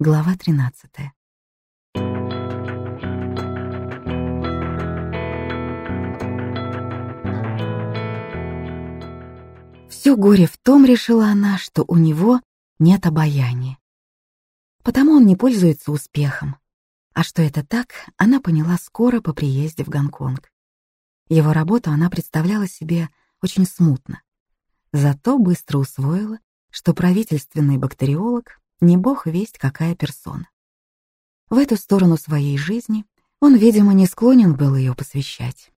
Глава 13. Все горе в том, решила она, что у него нет обаяния. Потому он не пользуется успехом. А что это так, она поняла скоро по приезде в Гонконг. Его работу она представляла себе очень смутно. Зато быстро усвоила, что правительственный бактериолог не бог весть какая персона. В эту сторону своей жизни он, видимо, не склонен был ее посвящать.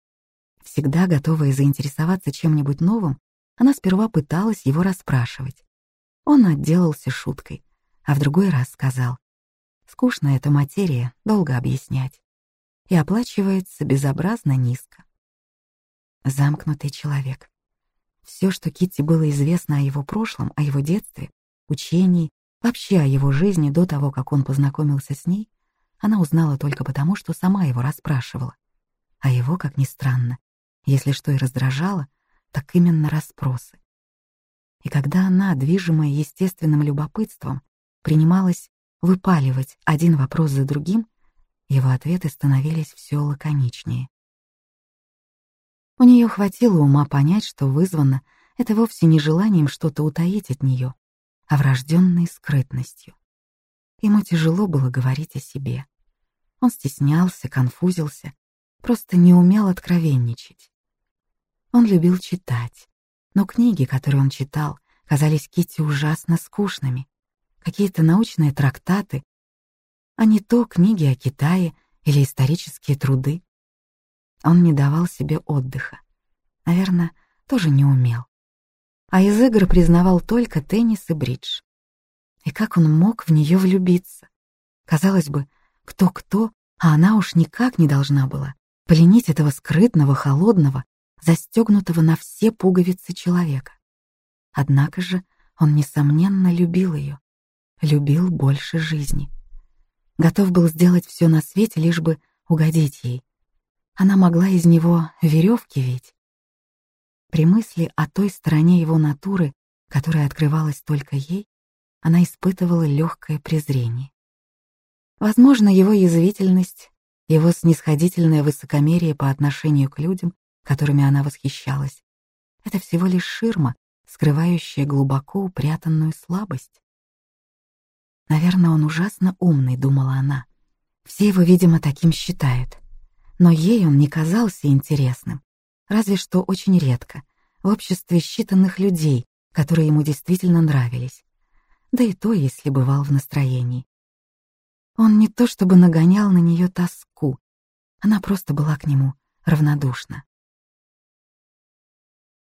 Всегда готовая заинтересоваться чем-нибудь новым, она сперва пыталась его расспрашивать. Он отделался шуткой, а в другой раз сказал, «Скучная эта материя, долго объяснять. И оплачивается безобразно низко». Замкнутый человек. Все, что Китти было известно о его прошлом, о его детстве, учении, Вообще о его жизни до того, как он познакомился с ней, она узнала только потому, что сама его расспрашивала. А его, как ни странно, если что и раздражало, так именно расспросы. И когда она, движимая естественным любопытством, принималась выпаливать один вопрос за другим, его ответы становились все лаконичнее. У нее хватило ума понять, что вызвано это вовсе не желанием что-то утаить от нее, а врожденной скрытностью. Ему тяжело было говорить о себе. Он стеснялся, конфузился, просто не умел откровенничать. Он любил читать, но книги, которые он читал, казались Кити ужасно скучными. Какие-то научные трактаты, а не то книги о Китае или исторические труды. Он не давал себе отдыха. Наверное, тоже не умел а из игр признавал только теннис и бридж. И как он мог в нее влюбиться? Казалось бы, кто-кто, а она уж никак не должна была пленить этого скрытного, холодного, застегнутого на все пуговицы человека. Однако же он, несомненно, любил ее, любил больше жизни. Готов был сделать все на свете, лишь бы угодить ей. Она могла из него веревки ведь, при мысли о той стороне его натуры, которая открывалась только ей, она испытывала легкое презрение. Возможно, его язвительность, его снисходительное высокомерие по отношению к людям, которыми она восхищалась, это всего лишь ширма, скрывающая глубоко упрятанную слабость. Наверное, он ужасно умный, думала она. Все его, видимо, таким считают. Но ей он не казался интересным, разве что очень редко, в обществе считанных людей, которые ему действительно нравились. Да и то, если бывал в настроении. Он не то чтобы нагонял на нее тоску, она просто была к нему равнодушна.